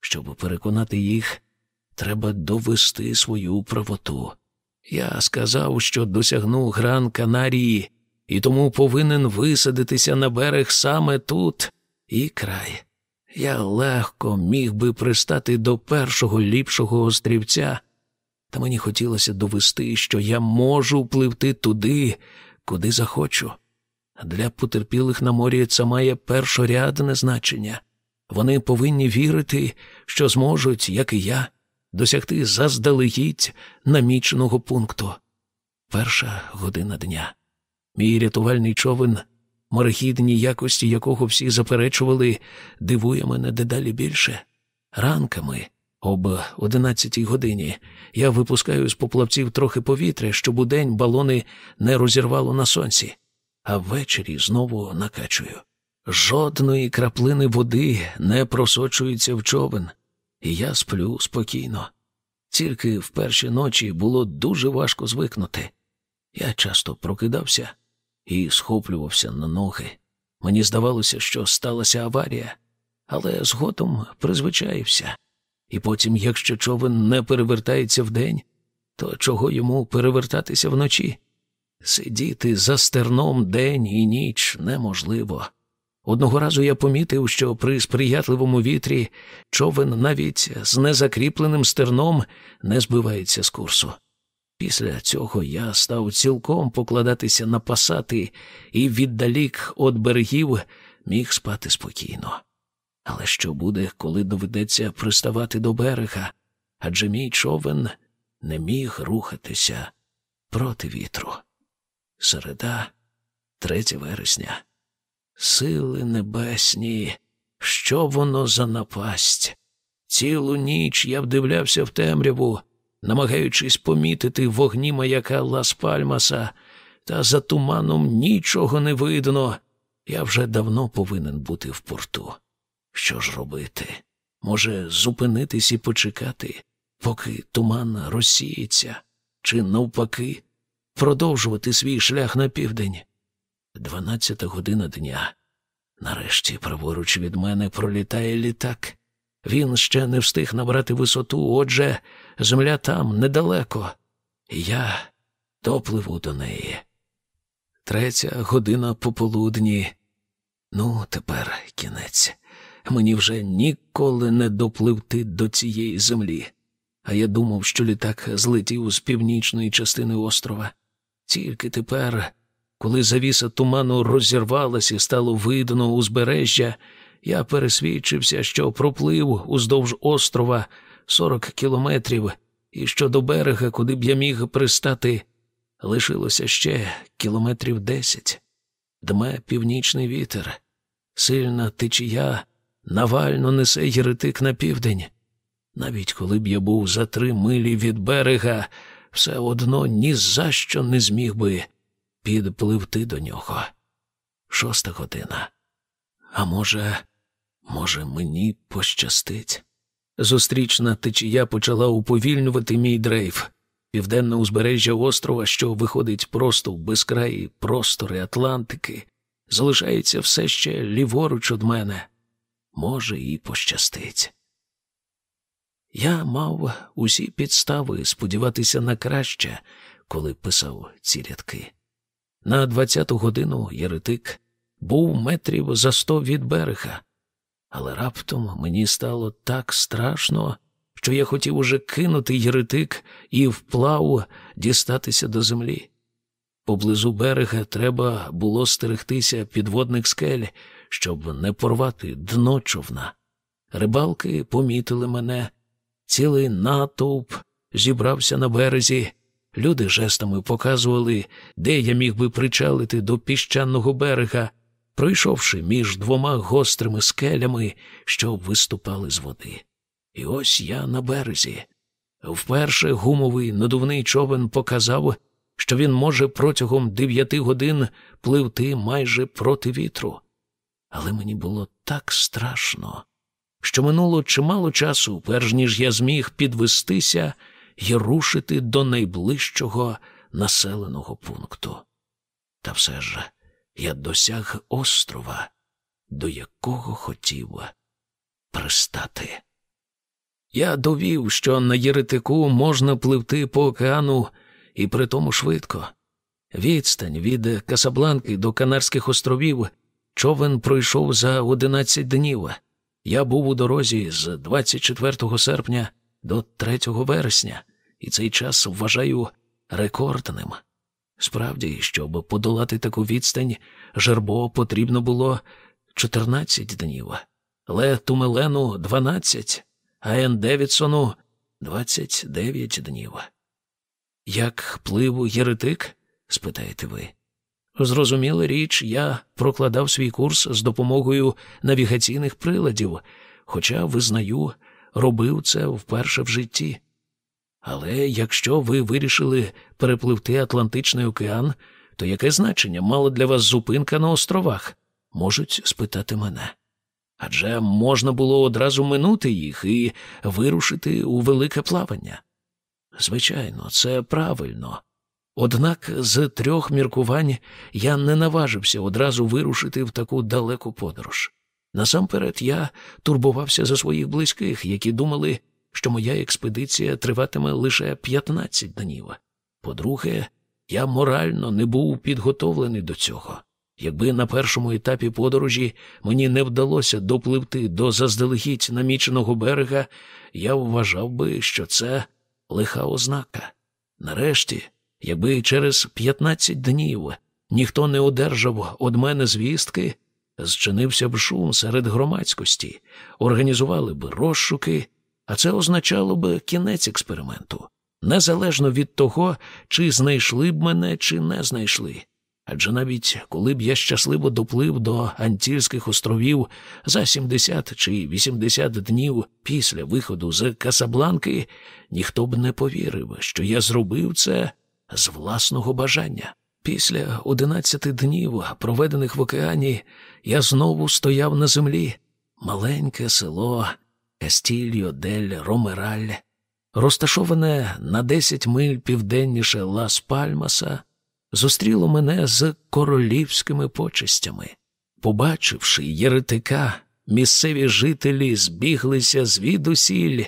Щоб переконати їх, треба довести свою правоту. Я сказав, що досягну Гран Канарії, і тому повинен висадитися на берег саме тут і край. Я легко міг би пристати до першого ліпшого острівця, та мені хотілося довести, що я можу пливти туди, куди захочу. Для потерпілих на морі це має першорядне значення. Вони повинні вірити, що зможуть, як і я, досягти заздалегідь наміченого пункту. Перша година дня. Мій рятувальний човен, морехідні якості якого всі заперечували, дивує мене дедалі більше. Ранками, об одинадцятій годині, я випускаю з поплавців трохи повітря, щоб удень балони не розірвало на сонці, а ввечері знову накачую. Жодної краплини води не просочується в човен, і я сплю спокійно. Тільки в перші ночі було дуже важко звикнути. Я часто прокидався і схоплювався на ноги. Мені здавалося, що сталася аварія, але згодом призвичаївся. І потім, якщо човен не перевертається вдень, то чого йому перевертатися вночі? Сидіти за стерном день і ніч неможливо. Одного разу я помітив, що при сприятливому вітрі човен навіть з незакріпленим стерном не збивається з курсу. Після цього я став цілком покладатися на пасати і віддалік від берегів міг спати спокійно. Але що буде, коли доведеться приставати до берега? Адже мій човен не міг рухатися проти вітру. Середа, 3 вересня. Сили небесні, що воно за напасть? Цілу ніч я вдивлявся в темряву, намагаючись помітити вогні маяка Лас Пальмаса, та за туманом нічого не видно. Я вже давно повинен бути в порту. Що ж робити? Може, зупинитись і почекати, поки туман розсіється, чи навпаки, продовжувати свій шлях на південь. Дванадцята година дня. Нарешті праворуч від мене пролітає літак. Він ще не встиг набрати висоту, отже, земля там недалеко, і я допливу до неї. Третя година пополудні. Ну, тепер кінець. Мені вже ніколи не допливти до цієї землі. А я думав, що літак злетів з північної частини острова. Тільки тепер коли завіса туману розірвалась і стало видно узбережжя, я пересвідчився, що проплив уздовж острова 40 кілометрів, і що до берега, куди б я міг пристати, лишилося ще кілометрів десять. Дме північний вітер, сильна течія навально несе єретик на південь. Навіть коли б я був за три милі від берега, все одно ні за що не зміг би підпливти до нього. Шоста година. А може, може, мені пощастить. Зустрічна течія почала уповільнювати мій дрейф. Південне узбережжя острова, що виходить просто в безкраї простори Атлантики, залишається все ще ліворуч від мене. може, і пощастить. Я мав усі підстави сподіватися на краще, коли писав ці рядки. На двадцяту годину Єретик був метрів за сто від берега, але раптом мені стало так страшно, що я хотів уже кинути єретик і вплав дістатися до землі. Поблизу берега треба було стерегтися підводних скель, щоб не порвати дно човна. Рибалки помітили мене, цілий натовп зібрався на березі. Люди жестами показували, де я міг би причалити до піщаного берега, пройшовши між двома гострими скелями, що виступали з води. І ось я на березі. Вперше гумовий надувний човен показав, що він може протягом дев'яти годин пливти майже проти вітру. Але мені було так страшно, що минуло чимало часу, перш ніж я зміг підвестися і рушити до найближчого населеного пункту. Та все ж я досяг острова, до якого хотів пристати. Я довів, що на Єретику можна пливти по океану і при тому швидко. Відстань від Касабланки до Канарських островів човен пройшов за 11 днів. Я був у дорозі з 24 серпня до 3 вересня, і цей час вважаю рекордним. Справді, щоб подолати таку відстань, жербо потрібно було 14 днів, Ле Тумелену 12, а Ен Девідсону 29 днів. Як плив єретик? спитаєте ви. Зрозуміла річ, я прокладав свій курс з допомогою навігаційних приладів, хоча, визнаю, робив це вперше в житті. Але якщо ви вирішили перепливти Атлантичний океан, то яке значення мала для вас зупинка на островах? Можуть спитати мене. Адже можна було одразу минути їх і вирушити у велике плавання. Звичайно, це правильно. Однак з трьох міркувань я не наважився одразу вирушити в таку далеку подорож. Насамперед я турбувався за своїх близьких, які думали, що моя експедиція триватиме лише 15 днів. По-друге, я морально не був підготовлений до цього. Якби на першому етапі подорожі мені не вдалося допливти до заздалегідь наміченого берега, я вважав би, що це лиха ознака. Нарешті, якби через 15 днів ніхто не одержав од мене звістки, зчинився б шум серед громадськості, організували б розшуки, а це означало б кінець експерименту, незалежно від того, чи знайшли б мене, чи не знайшли. Адже навіть коли б я щасливо доплив до Антільських островів за 70 чи 80 днів після виходу з Касабланки, ніхто б не повірив, що я зробив це з власного бажання. Після 11 днів, проведених в океані, я знову стояв на землі. Маленьке село Кастільо дель Ромераль, розташоване на 10 миль південніше Лас Пальмаса зустріло мене з королівськими почестями. Побачивши єретика, місцеві жителі збіглися звідусіль,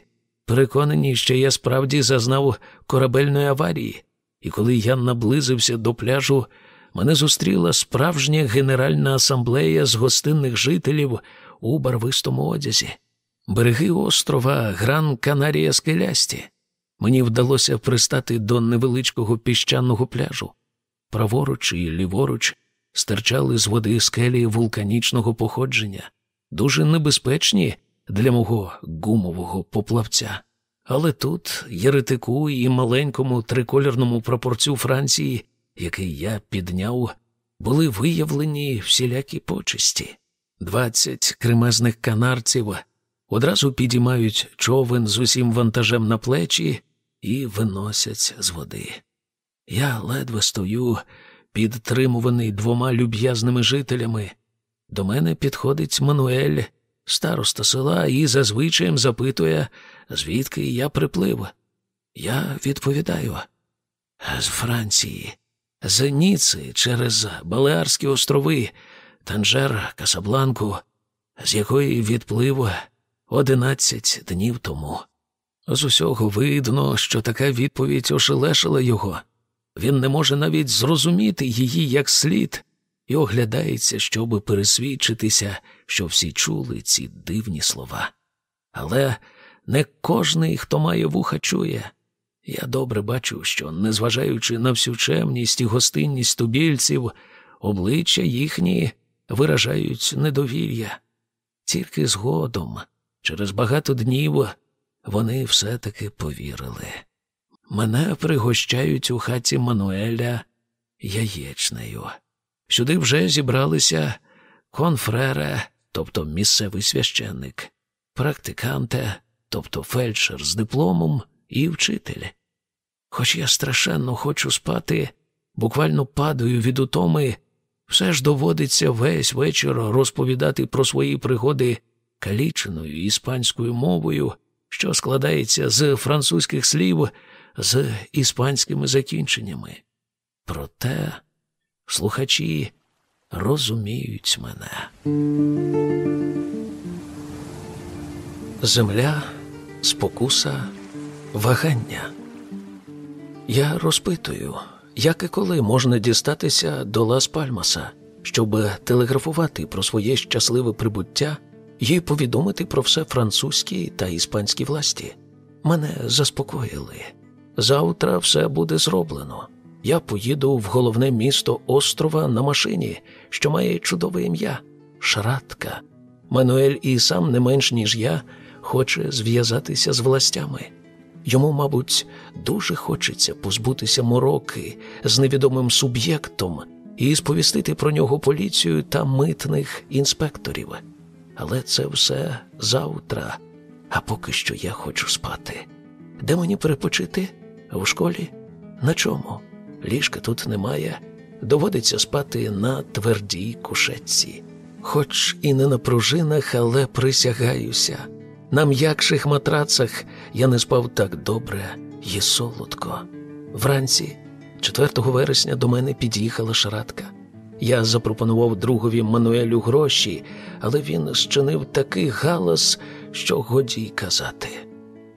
переконані, що я справді зазнав корабельної аварії, і коли я наблизився до пляжу, мене зустріла справжня генеральна асамблея з гостинних жителів у барвистому одязі. Береги острова Гран Канарія скелясті. Мені вдалося пристати до невеличкого піщаного пляжу. Праворуч і ліворуч стирчали з води скелі вулканічного походження, дуже небезпечні для мого гумового поплавця. Але тут єретику і маленькому триколірному прапорцю Франції, який я підняв, були виявлені всілякі почесті. Двадцять кремезних канарців одразу підіймають човен з усім вантажем на плечі і виносять з води. Я ледве стою, підтримуваний двома люб'язними жителями. До мене підходить Мануель, староста села, і зазвичаєм запитує, звідки я приплив. Я відповідаю з Франції, з Ніци через Балеарські острови, Танжер, Касабланку. з якої відплив одинадцять днів тому. З усього видно, що така відповідь ошелешила його. Він не може навіть зрозуміти її як слід, і оглядається, щоби пересвідчитися, що всі чули ці дивні слова. Але не кожний, хто має вуха, чує. Я добре бачу, що, незважаючи на всю чемність і гостинність тубільців, обличчя їхні виражають недовір'я. Тільки згодом, через багато днів, вони все-таки повірили. Мене пригощають у хаті Мануеля яєчнею. Сюди вже зібралися конфрере, тобто місцевий священник, практиканте, тобто фельдшер з дипломом і вчитель. Хоч я страшенно хочу спати, буквально падаю від утоми, все ж доводиться весь вечір розповідати про свої пригоди каліченою іспанською мовою, що складається з французьких слів з іспанськими закінченнями. Проте слухачі розуміють мене. Земля, спокуса, вагання. Я розпитую, як і коли можна дістатися до Лас Пальмаса, щоб телеграфувати про своє щасливе прибуття і повідомити про все французькій та іспанській власті. Мене заспокоїли. Завтра все буде зроблено. Я поїду в головне місто острова на машині, що має чудове ім'я Шратка. Мануель і сам не менш ніж я хоче зв'язатися з властями. Йому, мабуть, дуже хочеться позбутися мороки з невідомим суб'єктом і сповістити про нього поліцію та митних інспекторів. Але це все завтра, а поки що я хочу спати. Де мені перепочити? У школі? На чому? Ліжка тут немає. Доводиться спати на твердій кушетці. Хоч і не на пружинах, але присягаюся. На м'якших матрацах я не спав так добре і солодко. Вранці, 4 вересня, до мене під'їхала шаратка. Я запропонував другові Мануелю гроші, але він щинив такий галас, що годі й казати.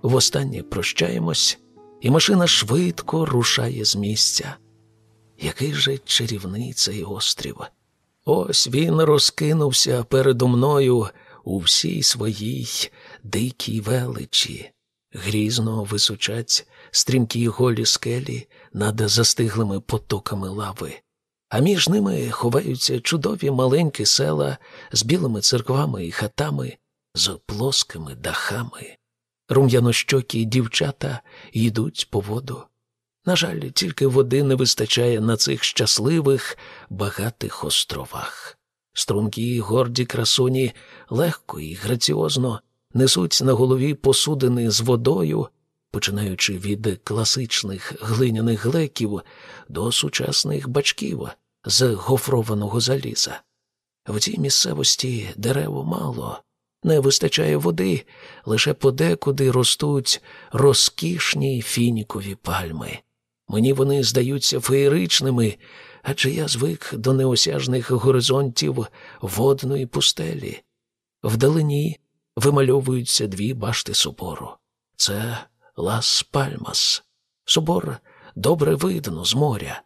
Востаннє прощаємось, і машина швидко рушає з місця. Який же чарівний цей острів! Ось він розкинувся передо мною у всій своїй дикій величі, грізно височать стрімкі голі скелі над застиглими потоками лави, а між ними ховаються чудові маленькі села з білими церквами і хатами, з плоскими дахами. Рум'янощокі дівчата йдуть по воду. На жаль, тільки води не вистачає на цих щасливих, багатих островах. Стрункі горді красуні легко і граціозно несуть на голові посудини з водою, починаючи від класичних глиняних глеків до сучасних бачків з гофрованого заліза. В цій місцевості дерево мало, не вистачає води, лише подекуди ростуть розкішні фінікові пальми. Мені вони здаються феєричними, адже я звик до неосяжних горизонтів водної пустелі. Вдалині вимальовуються дві башти собору. Це Лас Пальмас. Собор добре видно з моря.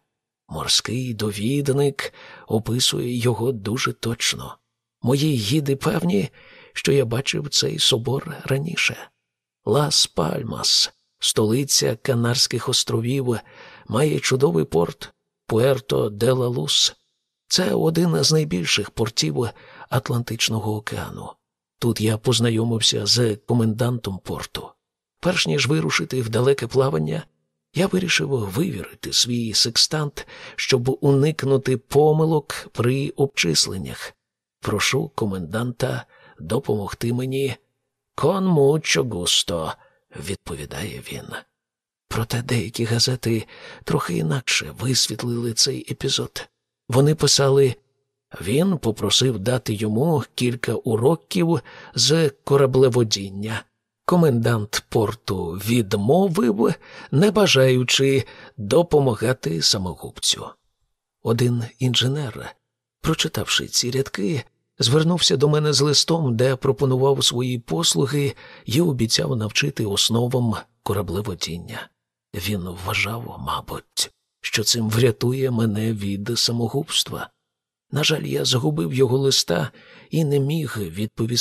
Морський довідник описує його дуже точно. Мої гіди певні, що я бачив цей собор раніше. Лас Пальмас, столиця Канарських островів, має чудовий порт Пуерто де ла Лус. Це один з найбільших портів Атлантичного океану. Тут я познайомився з комендантом порту. Перш ніж вирушити в далеке плавання, я вирішив вивірити свій секстант, щоб уникнути помилок при обчисленнях. Прошу коменданта допомогти мені. Кон мучо густо, відповідає він. Проте деякі газети трохи інакше висвітлили цей епізод. Вони писали він попросив дати йому кілька уроків з кораблеводіння. Комендант порту відмовив, не бажаючи допомагати самогубцю. Один інженер, прочитавши ці рядки, звернувся до мене з листом, де пропонував свої послуги і обіцяв навчити основам кораблеводіння. Він вважав, мабуть, що цим врятує мене від самогубства. На жаль, я загубив його листа і не міг відповісти.